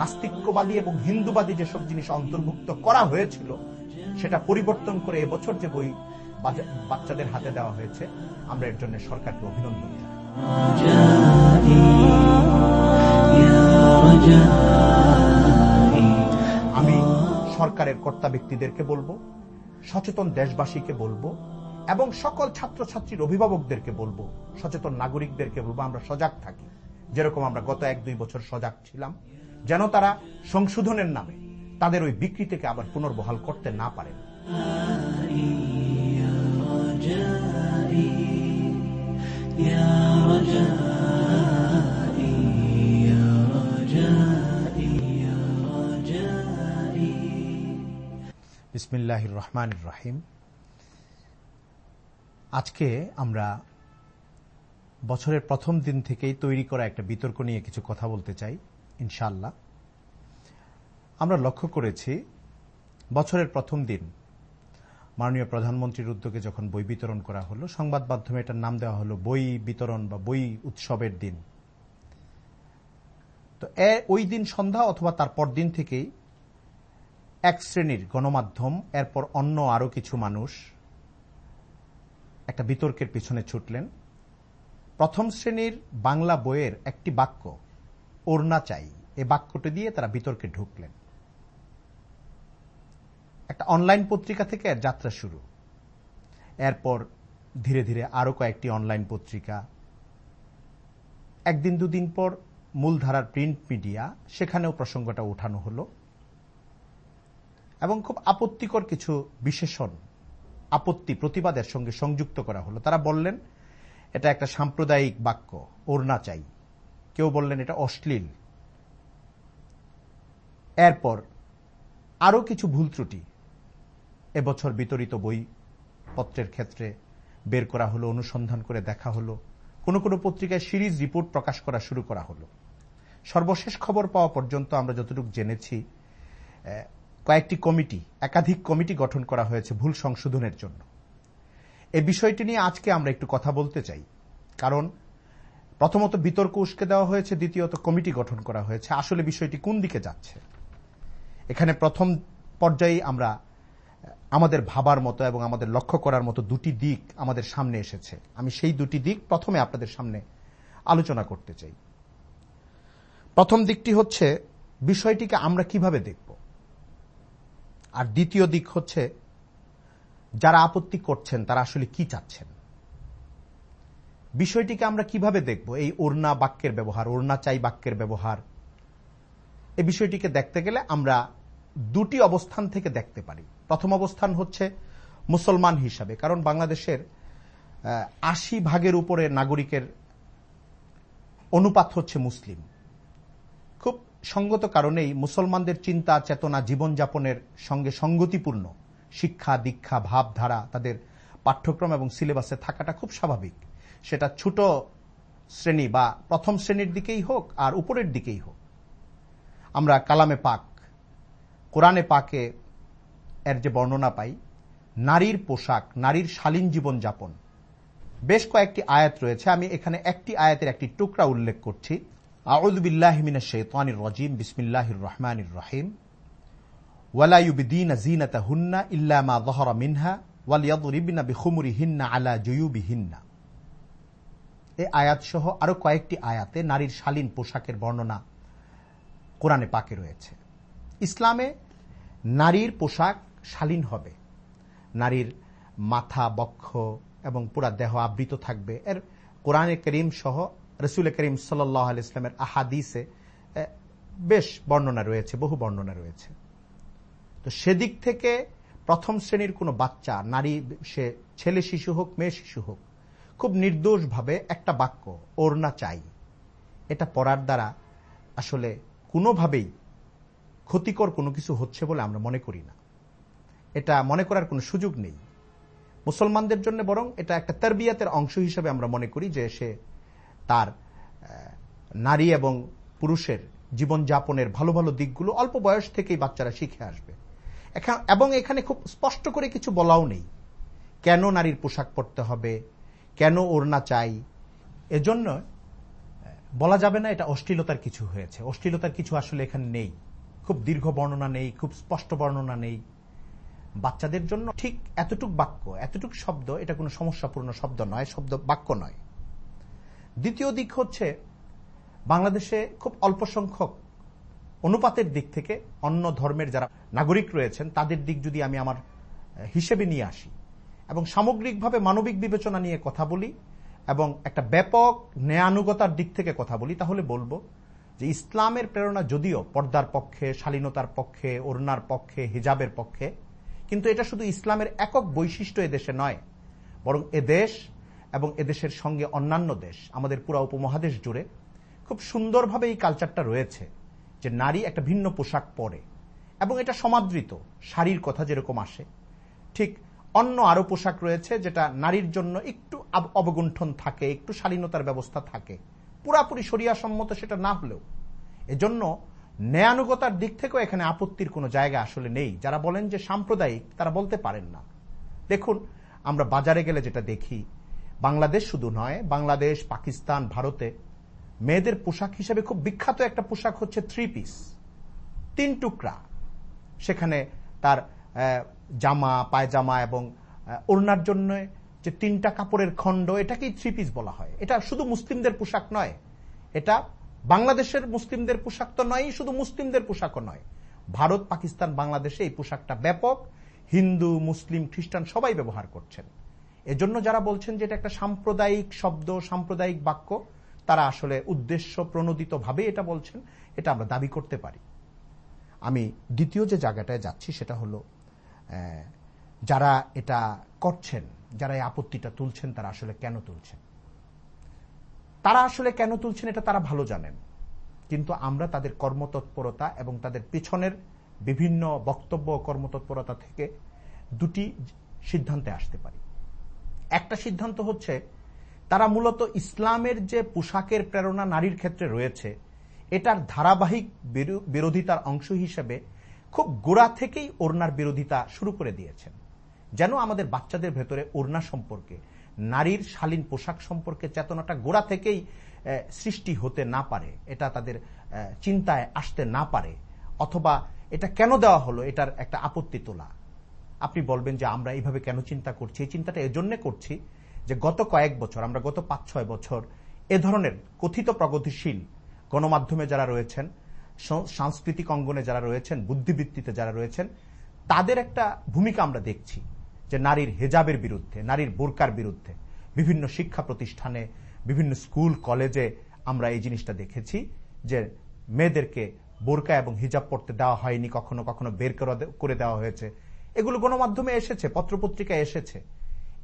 নাস্তিক্যবাদী এবং হিন্দুবাদী যেসব জিনিস অন্তর্ভুক্ত করা হয়েছিল, সেটা পরিবর্তন করে এবছর যে বই বাচ্চাদের হাতে দেওয়া হয়েছে, আমরা এর জন্য সরকারকে অভিনন্দন আমি সরকারের কর্তা ব্যক্তিদেরকে বলব, সচেতন দেশবাসীকে বলব, এবং সকল ছাত্রছাত্রীর অভিভাবকদেরকে বলব, সচেতন নাগরিকদেরকে বলব, আমরা সজাগ থাকি। যেরকম আমরা গত এক দুই বছর সজাগ ছিলাম যেন তারা সংশোধনের নামে তাদের ওই বিকৃতিকে আবার পুনর্বহাল করতে না পারেন বিসমিল্লাহ রহমান রাহিম আজকে আমরা বছরের প্রথম দিন থেকেই তৈরি করা একটা বিতর্ক নিয়ে কিছু কথা বলতে চাই। ইনশাল্লাহ আমরা লক্ষ্য করেছি, বছরের প্রথম দিন মাননীয় প্রধানমন্ত্রীর উদ্যোগে যখন বই বিতরণ করা হলো, সংবাদ মাধ্যমে এটার নাম দেওয়া হলো বই বিতরণ বা বই উৎসবের দিন। তো ওই দিন সন্ধ্যা অথবা তার দিন থেকেই এক শ্রেণির গণমাধ্যম, এরপর অন্য আরও কিছু মানুষ একটা বিতর্কের পিছনে ছুটলেন। প্রথম শ্রেণির বাংলা বইয়ের একটি বাক্য ওড়না চাই। এ বাক্যটি দিয়ে তারা বিতর্কে ঢুকলেন। একটা অনলাইন পত্রিকা থেকে এর যাত্রা শুরু। এরপর ধীরে ধীরে আরও কয়েকটি অনলাইন পত্রিকা। একদিন দুদিন পর মূলধারার প্রিন্ট মিডিয়া সেখানেও প্রসঙ্গটা উঠানো হলো। এবং খুব আপত্তিকর কিছু বিশেষণ, আপত্তি প্রতিবাদের সঙ্গে সংযুক্ত করা হলো। তারা বললেন, এটা একটা সাম্প্রদায়িক বাক্য, ওড়না চাই। কেউ বললেন এটা অশ্লীল। এরপর আরও কিছু ভুল ত্রুটি। এবছর বিতরিত বই পত্রের ক্ষেত্রে বের করা হলো, অনুসন্ধান করে দেখা হলো, কোনো কোনো পত্রিকায় সিরিজ রিপোর্ট প্রকাশ করা শুরু করা হলো। সর্বশেষ খবর পাওয়া পর্যন্ত আমরা যতটুকু জেনেছি কয়েকটি কমিটি, একাধিক কমিটি গঠন করা হয়েছে ভুল সংশোধনের জন্য। এ বিষয়টি নিয়ে আজকে আমরা একটু কথা বলতে চাই। কারণ প্রথমত বিতর্ক উস্কে দেওয়া হয়েছে, দ্বিতীয়ত কমিটি গঠন করা হয়েছে। আসলে বিষয়টি কোন দিকে যাচ্ছে? এখানে প্রথম পর্যায়ে আমরা আমাদের ভাবার মতো এবং আমাদের লক্ষ্য করার মতো দুটি দিক আমাদের সামনে এসেছে। আমি সেই দুটি দিক প্রথমে আপনাদের সামনে আলোচনা করতে চাই। প্রথম দিকটি হচ্ছে, বিষয়টিকে আমরা কীভাবে দেখব? আর দ্বিতীয় দিক হচ্ছে, যারা আপত্তি করছেন তারা আসলে কি চাচ্ছেন? বিষয়টিকে আমরা কীভাবে দেখব? এই ওড়না বাক্যের ব্যবহার, ওড়না চাই বাক্যের ব্যবহার। এই বিষয়টিকে দেখতে গেলে আমরা দুটি অবস্থান থেকে দেখতে পারি। প্রথম অবস্থান হচ্ছে মুসলমান হিসাবে, কারণ বাংলাদেশের আশি ভাগের উপরে নাগরিকের অনুপাত হচ্ছে মুসলিম। খুব সঙ্গত কারণেই মুসলমানদের চিন্তা, চেতনা, জীবনযাপনের সঙ্গে সঙ্গতিপূর্ণ। শিক্ষা, দীক্ষা, ভাবধারা, তাদের পাঠ্যক্রম এবং সিলেবাসে থাকাটা খুব স্বাভাবিক। সেটা ছোট শ্রেণি বা প্রথম শ্রেণির দিকেই হোক আর উপরের দিকেই হোক। আমরা কালামে পাক, কোরআনে পাকে এর যে বর্ণনা পাই, নারীর পোশাক, নারীর শালীন জীবন যাপন বেশ কয়েকটি আয়াত রয়েছে, আমি এখানে একটি আয়াতের একটি টুকরা উল্লেখ করছি। আউদুবিল্লাহমিন শেতানির রজিম, বিসমিল্লাহির রহমানির রহিম। ওয়ালাইউবিদিন জিনাতা হুন্না ইল্লামা দহরা মিনহা ওয়ালিয়াদরিবিনা বিখুমুরি হিন্না আলা জয়ুবি হিন্না এই আয়াত সহ আরও কয়েকটি আয়াতে নারীর শালীন পোশাকের বর্ণনা কোরআনে পাকে রয়েছে। ইসলামে নারীর পোশাক শালীন হবে। নারীর মাথা বক্ষ এবং পুরা দেহ আবৃত থাকবে। এর কোরআনে করিম সহ রসুল করিম সাল্লাহ ইসলামের আহাদিসে বেশ বর্ণনা রয়েছে, বহু বর্ণনা রয়েছে। তো সেদিক থেকে প্রথম শ্রেণির কোনো বাচ্চা, নারী, সে ছেলে শিশু হোক, মেয়ে শিশু হোক খুব নির্দোষভাবে একটা বাক্য, ওড়না চাই। এটা পড়ার দ্বারা আসলে কোনোভাবেই ক্ষতিকর কোনো কিছু হচ্ছে বলে আমরা মনে করি না। এটা মনে করার কোনো সুযোগ নেই। মুসলমানদের জন্য বরং এটা একটা তারবিয়াতের অংশ হিসেবে আমরা মনে করি যে সে তার নারী এবং পুরুষের জীবনযাপনের ভালো ভালো দিকগুলো অল্প বয়স থেকেই বাচ্চারা শিখে আসবে। এবং এখানে খুব স্পষ্ট করে কিছু বলাও নেই। কেন নারীর পোশাক পরতে হবে? কেন ওড়না চাই? এজন্য বলা যাবে না এটা অশ্লীলতার কিছু হয়েছে। অশ্লীলতার কিছু আসলে এখানে নেই। খুব দীর্ঘ বর্ণনা নেই, খুব স্পষ্ট বর্ণনা নেই। বাচ্চাদের জন্য ঠিক এতটুক বাক্য, এতটুক শব্দ, এটা কোনো সমস্যাপূর্ণ শব্দ নয়, শব্দ বাক্য নয়। দ্বিতীয় দিক হচ্ছে, বাংলাদেশে খুব অল্প সংখ্যক অনুপাতের দিক থেকে অন্য ধর্মের যারা নাগরিক রয়েছেন, তাদের দিক যদি আমি আমার হিসেবে নিয়ে আসি এবং সামগ্রিকভাবে মানবিক বিবেচনা নিয়ে কথা বলি এবং একটা ব্যাপক ন্যায়ানুগতার দিক থেকে কথা বলি, তাহলে বলব যে ইসলামের প্রেরণা যদিও পর্দার পক্ষে, শালীনতার পক্ষে, ওড়নার পক্ষে, হিজাবের পক্ষে, কিন্তু এটা শুধু ইসলামের একক বৈশিষ্ট্য এদেশে নয়, বরং এদেশ এবং এদেশের সঙ্গে অন্যান্য দেশ, আমাদের পুরা উপমহাদেশ জুড়ে খুব সুন্দরভাবে এই কালচারটা রয়েছে যে নারী একটা ভিন্ন পোশাক পরে এবং এটা সমাদৃত, শাড়ির কথা যেরকম আসে, ঠিক অন্য আরও পোশাক রয়েছে যেটা নারীর জন্য একটু অবগুণ্ঠন থাকে, একটু শালীনতার ব্যবস্থা থাকে। পুরাপুরি সরিয়া সম্মত সেটা না হলেও। এজন্য ন্যায়ানুগতার দিক থেকেও এখানে আপত্তির কোনো জায়গা আসলে নেই। যারা বলেন যে সাম্প্রদায়িক, তারা বলতে পারেন না। দেখুন, আমরা বাজারে গেলে যেটা দেখি, বাংলাদেশ শুধু নয়, বাংলাদেশ, পাকিস্তান, ভারতে মেয়েদের পোশাক হিসেবে খুব বিখ্যাত একটা পোশাক হচ্ছে থ্রি পিস তিন টুকরা। সেখানে তার জামা, পায়জামা এবং ওড়নার জন্য যে তিনটা কাপড়ের খণ্ড, এটাকেই থ্রি পিস বলা হয়। এটা শুধু মুসলিমদের পোশাক নয়। এটা বাংলাদেশের মুসলিমদের পোশাক তো নয় শুধু মুসলিমদের পোশাকও নয়। ভারত, পাকিস্তান, বাংলাদেশে এই পোশাকটা ব্যাপক। হিন্দু, মুসলিম, খ্রিস্টান সবাই ব্যবহার করছেন। এজন্য যারা বলছেন যে এটা একটা সাম্প্রদায়িক শব্দ, সাম্প্রদায়িক বাক্য, তারা আসলে উদ্দেশ্য প্রণোদিত ভাবে এটা বলছেন, এটা আমরা দাবি করতে পারি। আমি দ্বিতীয় যে জায়গাটায় যাচ্ছি, সেটা হলো যারা এটা করছেন, যারা এই আপত্তিটা তুলছেন, তারা আসলে কেন তুলছেন? তারা আসলে কেন তুলছেন এটা তারা ভালো জানেন। কিন্তু আমরা তাদের কর্মতৎপরতা এবং তাদের পিছনের বিভিন্ন বক্তব্য কর্মতৎপরতা থেকে দুটি সিদ্ধান্তে আসতে পারি। একটা সিদ্ধান্ত হচ্ছে, তারা মূলত ইসলামের যে পোশাকের প্রেরণা নারীর ক্ষেত্রে রয়েছে, এটার ধারাবাহিক বিরোধিতার অংশ হিসেবে খুব গোড়া থেকেই ওড়নার বিরোধিতা শুরু করে দিয়েছেন। যেন আমাদের বাচ্চাদের ভেতরে ওড়না সম্পর্কে, নারীর শালীন পোশাক সম্পর্কে চেতনাটা গোড়া থেকেই সৃষ্টি হতে না পারে, এটা তাদের চিন্তায় আসতে না পারে, অথবা এটা কেন দেওয়া হলো এটার একটা আপত্তি তোলা। আপনি বলবেন যে আমরা এইভাবে কেন চিন্তা করছি? এই চিন্তাটা এজন্য করছি যে গত কয়েক বছর, আমরা গত পাঁচ ছয় বছর এ ধরনের কথিত প্রগতিশীল গণমাধ্যমে যারা রয়েছেন সাংস্কৃতিক অঙ্গনে যারা রয়েছেন, বুদ্ধিবৃত্তিতে যারা রয়েছেন, তাদের একটা ভূমিকা আমরা দেখছি যে নারীর হেজাবের বিরুদ্ধে, নারীর বোরকার বিরুদ্ধে, বিভিন্ন শিক্ষা প্রতিষ্ঠানে, বিভিন্ন স্কুল, কলেজে আমরা এই জিনিসটা দেখেছি যে মেয়েদেরকে বোরকা এবং হিজাব পড়তে দেওয়া হয়নি, কখনো কখনো বের করে দেওয়া হয়েছে। এগুলো গণমাধ্যমে এসেছে, পত্রপত্রিকায় এসেছে।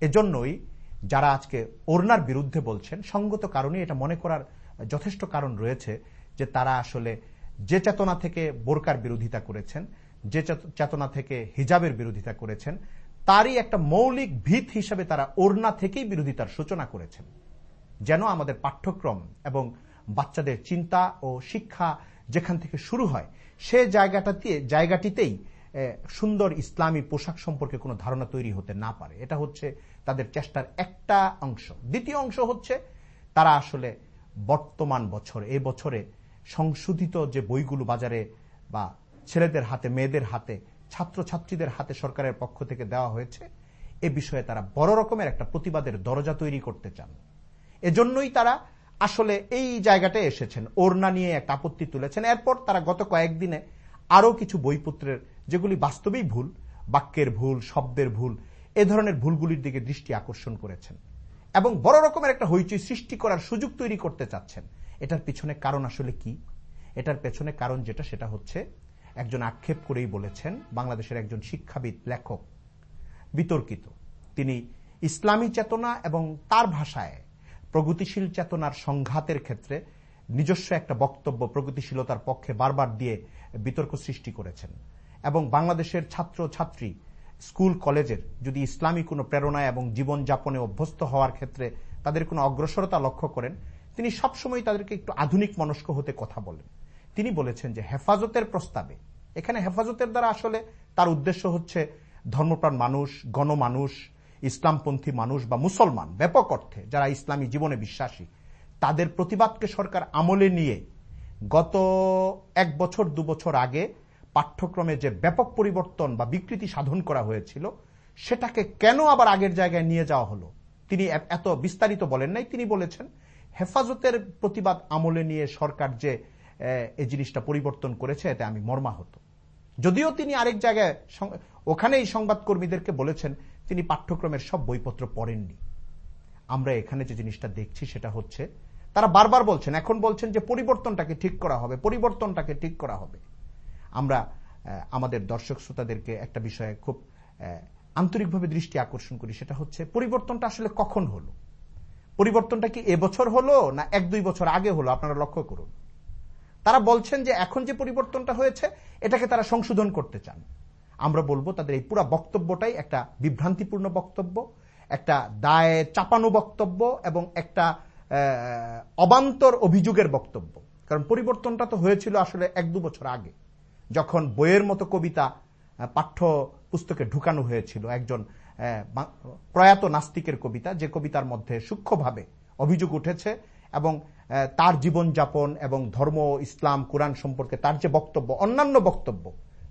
এজন্যই যারা আজকে ওরনার বিরুদ্ধে বলছেন, সঙ্গত কারণে এটা মনে করার যথেষ্ট কারণ রয়েছে যে তারা আসলে যে চেতনা থেকে বোরকার বিরোধিতা করেছেন, যে চেতনা থেকে হিজাবের বিরোধিতা করেছেন, তারই একটা মৌলিক ভিত হিসাবে তারা ওড়না থেকেই বিরোধিতার সূচনা করেছেন। যেন আমাদের পাঠ্যক্রম এবং বাচ্চাদের চিন্তা ও শিক্ষা যেখান থেকে শুরু হয়, সে জায়গাটাতে জায়গাটিতেই সুন্দর ইসলামী পোশাক সম্পর্কে কোনো ধারণা তৈরি হতে না পারে। এটা হচ্ছে তাদের চেষ্টার একটা অংশ। দ্বিতীয় অংশ হচ্ছে তারা আসলে বর্তমান বছর, এই বছরে সংশোধিত যে বইগুলো বাজারে বা ছেলেদের হাতে, মেয়েদের হাতে, ছাত্রছাত্রীদের হাতে সরকারের পক্ষ থেকে দেওয়া হয়েছে, এ বিষয়ে তারা বড় রকমের একটা প্রতিবাদের দরজা তৈরি করতে চান। এজন্যই তারা আসলে এই জায়গাটায় এসেছেন ওরনা নিয়ে একটা আপত্তি তুলেছেন। এরপর তারা গত কয়েকদিনে আরও কিছু বইপত্রের, যেগুলি বাস্তবেই ভুল, বাক্যের ভুল, শব্দের ভুল, এ ধরনের ভুলগুলির দিকে দৃষ্টি আকর্ষণ করেছেন এবং বড় রকমের একটা হইচই সৃষ্টি করার সুযোগ তৈরি করতে চাচ্ছেন। এটার পিছনে কারণ আসলে কি? এটার পেছনে কারণ যেটা, সেটা হচ্ছে একজন আক্ষেপ করেই বলেছেন, বাংলাদেশের একজন শিক্ষাবিদ, লেখক, বিতর্কিত। তিনি ইসলামী চেতনা এবং তার ভাষায় প্রগতিশীল চেতনার সংঘাতের ক্ষেত্রে নিজস্ব একটা বক্তব্য প্রগতিশীলতার পক্ষে বারবার দিয়ে বিতর্ক সৃষ্টি করেছেন। এবং বাংলাদেশের ছাত্র, ছাত্রী, স্কুল, কলেজের যদি ইসলামী কোনো প্রেরণা এবং জীবনযাপনে অভ্যস্ত হওয়ার ক্ষেত্রে তাদের কোনো অগ্রসরতা লক্ষ্য করেন তিনি সবসময় তাদেরকে একটু আধুনিক মনস্ক হতে কথা বলেন। তিনি বলেছেন যে হেফাজতের প্রস্তাবে, এখানে হেফাজতের দ্বারা আসলে তার উদ্দেশ্য হচ্ছে ধর্মপ্রাণ মানুষ, গণমানুষ, ইসলামপন্থী মানুষ বা মুসলমান, ব্যাপক অর্থে যারা ইসলামী জীবনে বিশ্বাসী, তাদের প্রতিবাদকে সরকার আমলে নিয়ে গত এক বছর, দু বছর আগে পাঠ্যক্রমে যে ব্যাপক পরিবর্তন বা বিকৃতি সাধন করা হয়েছিল, সেটাকে কেন আবার আগের জায়গায় নিয়ে যাওয়া হলো? তিনি এত বিস্তারিত বলেন নাই। তিনি বলেছেন হেফাজতের প্রতিবাদ আমলে নিয়ে সরকার যে এই জিনিসটা পরিবর্তন করেছে, এতে আমি মর্মাহত। যদিও তিনি আরেক জায়গায় ওখানেই সংবাদকর্মীদেরকে বলেছেন, তিনি পাঠ্যক্রমের সব বইপত্র পড়েননি। আমরা এখানে যে জিনিসটা দেখছি সেটা হচ্ছে, তারা বারবার বলছেন, এখন বলছেন যে পরিবর্তনটাকে ঠিক করা হবে, পরিবর্তনটাকে ঠিক করা হবে। আমরা আমাদের দর্শক শ্রোতাদেরকে একটা বিষয়ে খুব আন্তরিকভাবে দৃষ্টি আকর্ষণ করি, সেটা হচ্ছে পরিবর্তনটা আসলে কখন হলো? পরিবর্তনটা কি এবছর হলো না এক দুই বছর আগে হলো? আপনারা লক্ষ্য করুন। তারা বলছেন যে এখন যে পরিবর্তনটা হয়েছে, এটাকে তারা সংশোধন করতে চান। আমরা বলব তাদের এই পুরো বক্তব্যটাই একটা বিভ্রান্তিপূর্ণ বক্তব্য, একটা দায়ে চাপানো বক্তব্য এবং একটা অবান্তর অভিযোগের বক্তব্য। কারণ পরিবর্তনটা তো হয়েছিল আসলে এক দু বছর আগে, যখন বইয়ের মতো কবিতা পাঠ্য পুস্তকে ঢুকানো হয়েছিল। একজন প্রয়াত নাস্তিকের কবিতা, যে কবিতার মধ্যে সূক্ষ্মভাবে অভিযোগ উঠেছে এবং তার জীবনযাপন এবং ধর্ম, ইসলাম, কোরআন সম্পর্কে তার যে বক্তব্য, অন্যান্য বক্তব্য,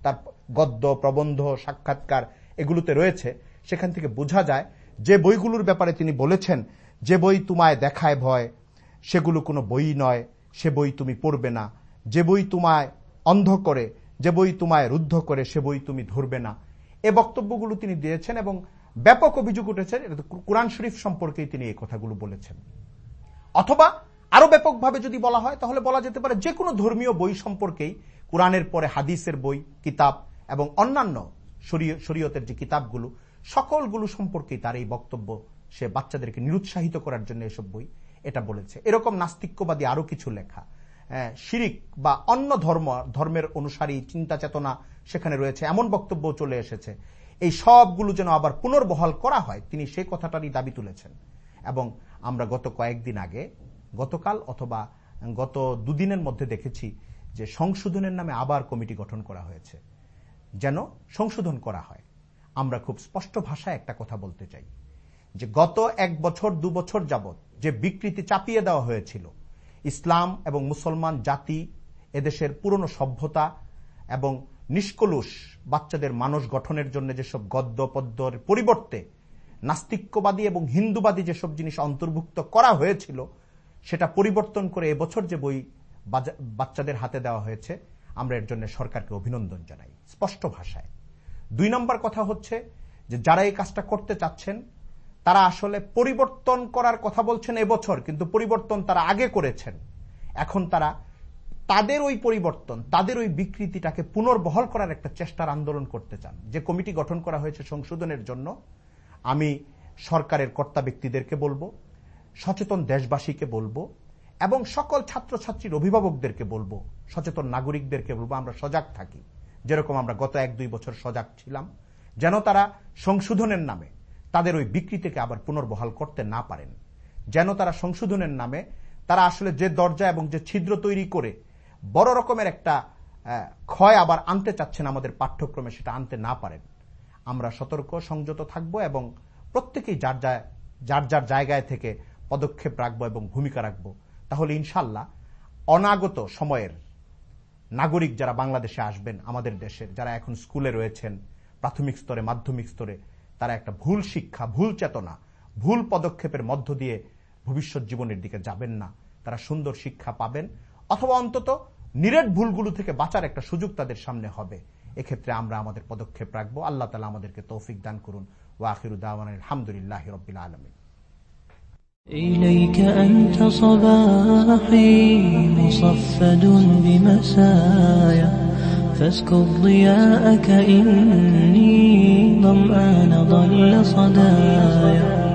তার গদ্য, প্রবন্ধ, সাক্ষাৎকার এগুলোতে রয়েছে, সেখান থেকে বোঝা যায় যে বইগুলোর ব্যাপারে তিনি বলেছেন, যে বই তোমায় দেখায় ভয়, সেগুলো কোনো বই নয়, সে বই তুমি পড়বে না। যে বই তোমায় অন্ধ করে, যে বই তোমায় রুদ্ধ করে, সে বই তুমি ধরবে না। এ বক্তব্যগুলো তিনি দিয়েছেন এবং ব্যাপক অভিযোগ উঠেছে কোরআন শরীফ সম্পর্কেই তিনি এই কথাগুলো বলেছেন। অথবা আরও ব্যাপকভাবে যদি বলা হয়, তাহলে বলা যেতে পারে যে কোনো ধর্মীয় বই সম্পর্কেই কোরআনের পরে হাদিসের বই, কিতাব এবং অন্যান্য শরীয়তের যে কিতাবগুলো, সকলগুলো সম্পর্কেই তার এই বক্তব্য সে বাচ্চাদেরকে নিরুৎসাহিত করার জন্য এসব বই এটা বলেছে। এরকম নাস্তিক্যবাদী আরও কিছু লেখা। শিরিক বা অন্য ধর্ম, ধর্মের অনুসারী চিন্তা চেতনা সেখানে রয়েছে, এমন বক্তব্য চলে এসেছে। এই সবগুলো যেন আবার পুনর্বহাল করা হয়, তিনি সেই কথাটারই দাবি তুলেছেন। এবং আমরা গত কয়েকদিন আগে, গতকাল অথবা গত দুদিনের মধ্যে দেখেছি যে সংশোধনের নামে আবার কমিটি গঠন করা হয়েছে। যেন সংশোধন করা হয়। আমরা খুব স্পষ্ট ভাষায় একটা কথা বলতে চাই। যে গত এক বছর, দু বছর যাবৎ যে বিকৃতি চাপিয়ে দেওয়া হয়েছিল, ইসলাম এবং মুসলমান জাতি, এদেশের পুরনো সভ্যতা এবং নিষ্কলুষ বাচ্চাদের মানুষ গঠনের জন্য যেসব গদ্য, পদ্যর পরিবর্তে নাস্তিক্যবাদী এবং হিন্দুবাদী যেসব জিনিস অন্তর্ভুক্ত করা হয়েছিল, সেটা পরিবর্তন করে এবছর যে বই বাচ্চাদের হাতে দেওয়া হয়েছে, আমরা এর জন্য সরকারকে অভিনন্দন জানাই, স্পষ্ট ভাষায়। দুই নম্বর কথা হচ্ছে যে যারা এই কাজটা করতে চাচ্ছেন, তারা আসলে পরিবর্তন করার কথা বলছেন এবছর, কিন্তু পরিবর্তন তারা আগে করেছেন। এখন তারা তাদের ওই পরিবর্তন, তাদের ওই বিকৃতিটাকে পুনর্বহল করার একটা চেষ্টার আন্দোলন করতে চান। যে কমিটি গঠন করা হয়েছে সংশোধনের জন্য, আমি সরকারের কর্তা ব্যক্তিদেরকে বলব, সচেতন দেশবাসীকে বলব, এবং সকল ছাত্রছাত্রীর অভিভাবকদেরকে বলব, সচেতন নাগরিকদেরকে বলব, আমরা সজাগ থাকি। যেরকম আমরা গত এক দুই বছর সজাগ ছিলাম, যেন তারা সংশোধনের নামে তাদের ওই বিকৃতিকে আবার পুনর্বহাল করতে না পারেন। যেন তারা সংশোধনের নামে তারা আসলে যে দরজা এবং যে ছিদ্র তৈরি করে বড় রকমের একটা ক্ষয় আবার আনতে চাচ্ছেন আমাদের পাঠ্যক্রমে, সেটা আনতে না পারেন। আমরা সতর্ক, সংযত থাকব এবং প্রত্যেকেই যার যার যার জায়গায় থেকে পদক্ষেপ রাখব এবং ভূমিকা রাখব। তাহলে ইনশাল্লাহ অনাগত সময়ের নাগরিক যারা বাংলাদেশে আসবেন, আমাদের দেশের, যারা এখন স্কুলে রয়েছেন, প্রাথমিক স্তরে, মাধ্যমিক স্তরে, তারা একটা ভুল শিক্ষা, ভুল চেতনা, ভুল পদক্ষেপের মধ্য দিয়ে ভবিষ্যৎ জীবনের দিকে যাবেন না। তারা সুন্দর শিক্ষা পাবেন। অথবা অন্তত নিরেট ভুলগুলো থেকে বাঁচার একটা সুযোগ তাদের সামনে হবে এক্ষেত্রে আমরা আমাদের পদক্ষেপ রাখবো আল্লাহ তালা আমাদেরকে তৌফিক দান করুন ওয়াকিরুদ্দাওয়ান আলহামদুলিল্লাহ রবিল আলমিন إليك أنت صباحي مصفد بمسايا فاسكب ضياءك إني ظمآن ضل صدايا